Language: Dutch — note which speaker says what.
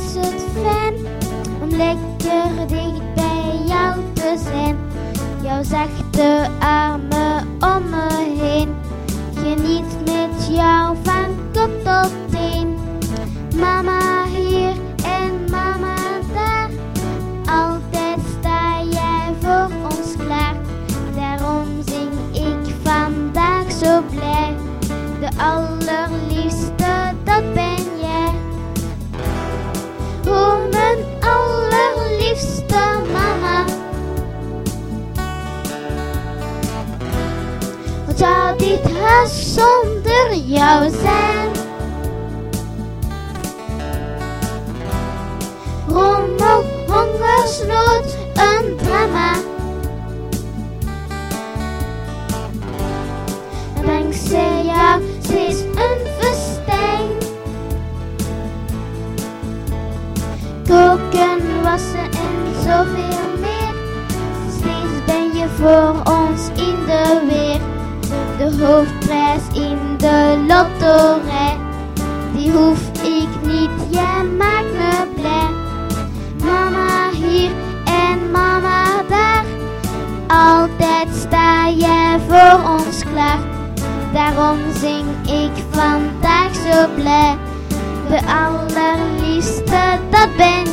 Speaker 1: is het fijn om lekker dicht bij jou te zijn. Jouw zachte armen om me heen, geniet met jou van kop tot teen. Mama hier en mama daar, altijd sta jij voor ons klaar. Daarom zing ik vandaag zo blij. De allerliefste, hongersnood, een drama. Dankzij jou steeds een festijn. Koken, wassen en zoveel meer. Steeds ben je voor ons in de weer. De hoofdprijs in de loterij. Die hoef ik niet, jij maakt me blij. Daarom zing ik vandaag zo blij. De allerliefste, dat ben.